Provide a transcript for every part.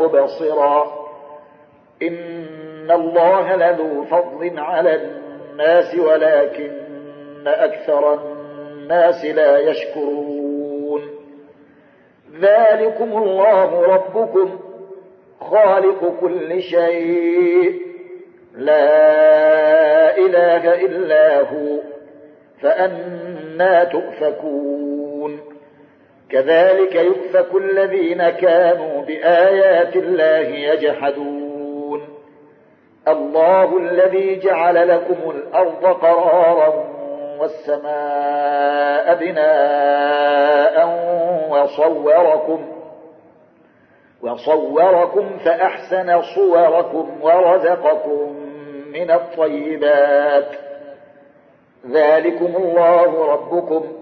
مبصرا. إن الله لذو فضل على الناس ولكن أكثر الناس لا يشكرون. ذلكم الله ربكم خالق كل شيء. لا إله إلا هو فأنا تؤفكون. كذلك يؤفك الذين كانوا بآيات الله يجحدون. الله الذي جعل لكم الأرض قرارا والسماء بناء وصوركم وصوركم فأحسن صوركم ورزقكم من الطيبات. ذلكم الله ربكم.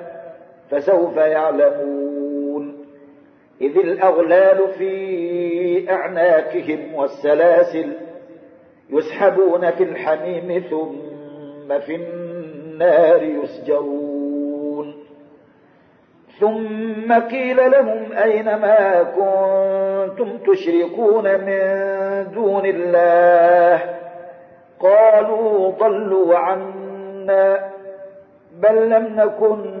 فسوف يعلمون. إذ الأغلال في أعناقهم والسلاسل يسحبون في الحميم ثم في النار يسجرون. ثم قيل لهم أين ما كنتم تشركون من دون الله؟ قالوا ضلوا عنا بل لم نكن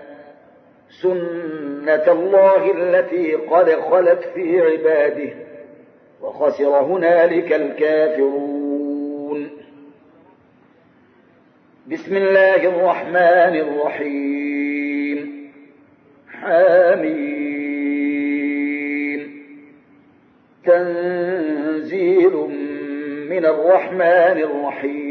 سنة الله التي قد خلت في عباده وخسر هنالك الكافرون. بسم الله الرحمن الرحيم. حميم. تنزيل من الرحمن الرحيم.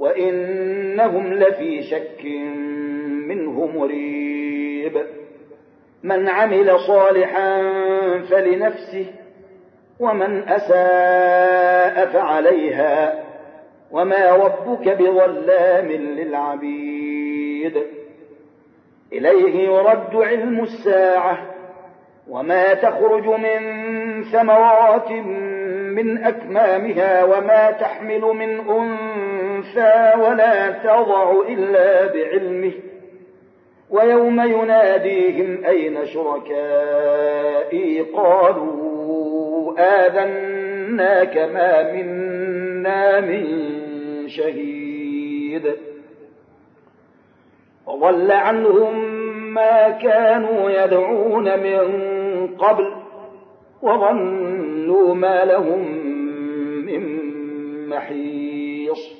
وإنهم لفي شك منه مريب. من عمل صالحا فلنفسه ومن أساء فعليها وما ربك بظلام للعبيد. إليه يرد علم الساعة وما تخرج من ثمرات من أكمامها وما تحمل من أنثى ولا تضع إلا بعلمه. ويوم يناديهم أين شركائي؟ قالوا آذناك ما منا من شهيد. وضل عنهم ما كانوا يدعون من قبل وظنوا ما لهم من محيص.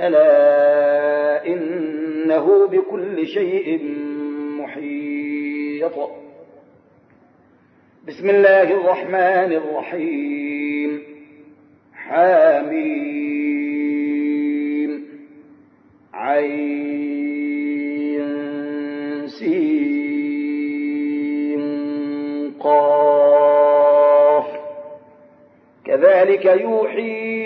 ألا إنه بكل شيء محيط. بسم الله الرحمن الرحيم. حاميم. عين سين. قاف. كذلك يوحي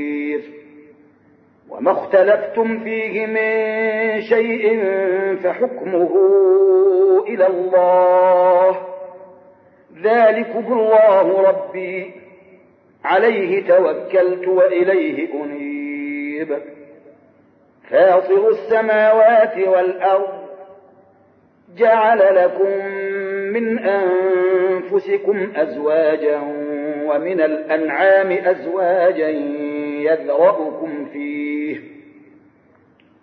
وما اختلفتم فيه من شيء فحكمه إلى الله. ذلكم الله ربي. عليه توكلت وإليه أنيب. فاصر السماوات والأرض. جعل لكم من أنفسكم أزواجا ومن الأنعام أزواجا يذرأكم فيه.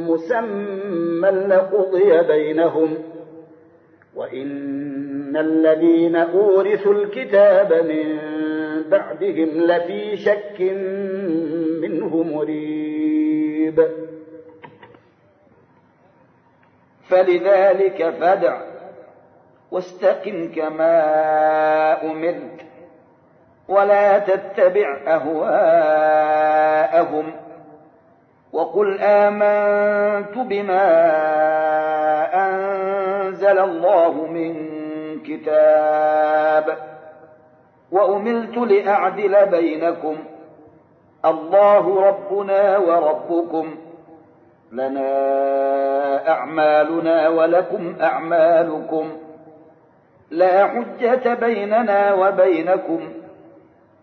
مسمى لقضي بينهم وإن الذين أورثوا الكتاب من بعدهم لفي شك منه مريب. فلذلك فدع واستقم كما أمرت ولا تتبع أهواءهم وقل آمنت بما أنزل الله من كتاب وأملت لأعدل بينكم الله ربنا وربكم لنا أعمالنا ولكم أعمالكم لا حجة بيننا وبينكم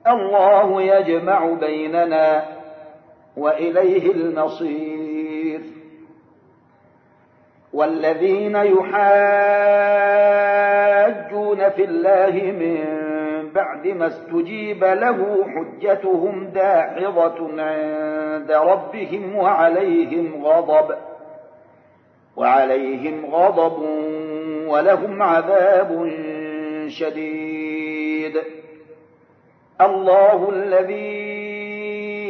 الله يجمع بيننا وإليه المصير. والذين يحاجون في الله من بعد ما استجيب له حجتهم داحضة عند ربهم وعليهم غضب وعليهم غضب ولهم عذاب شديد. الله الذي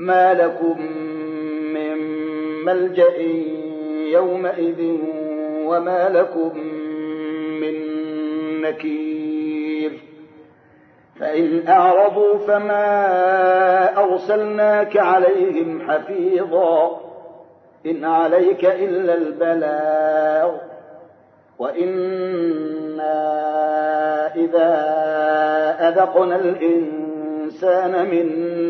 ما لكم من ملجأ يومئذ وما لكم من نكير. فإن أعرضوا فما أرسلناك عليهم حفيظا. إن عليك إلا البلاغ. وإنا إذا أذقنا الإنسان منا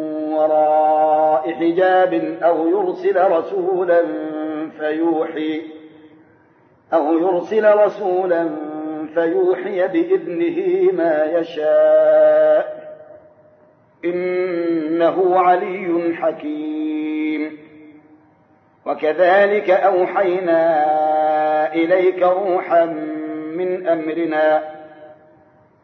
وراء حجاب أو يرسل رسولا فيوحي أو يرسل رسولا فيوحي بإذنه ما يشاء إنه علي حكيم وكذلك أوحينا إليك روحا من أمرنا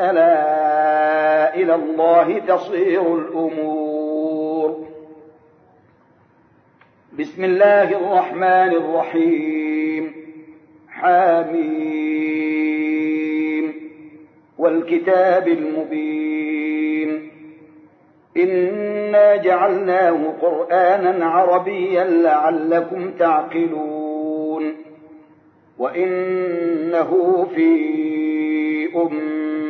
ألا إلى الله تصير الأمور. بسم الله الرحمن الرحيم. حاميم والكتاب المبين. إنا جعلناه قرآنا عربيا لعلكم تعقلون. وإنه في أم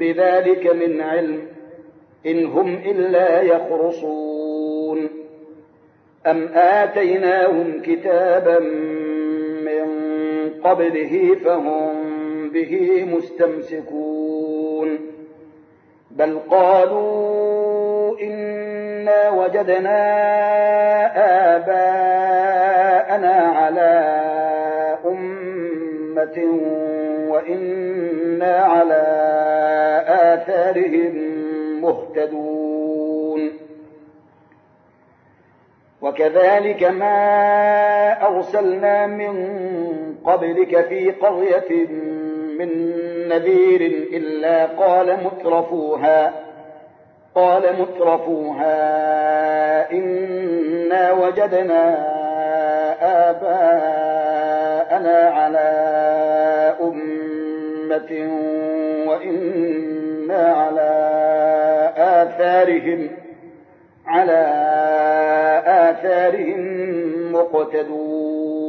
بذلك من علم إن هم إلا يخرصون. أم آتيناهم كتابا من قبله فهم به مستمسكون. بل قالوا إنا وجدنا آباءنا على أمة وإنا على آثارهم مهتدون. وكذلك ما أرسلنا من قبلك في قرية من نذير إلا قال مترفوها قال مترفوها إنا وجدنا آباءنا على أمة وإنا على آثارهم على آثارهم مقتدون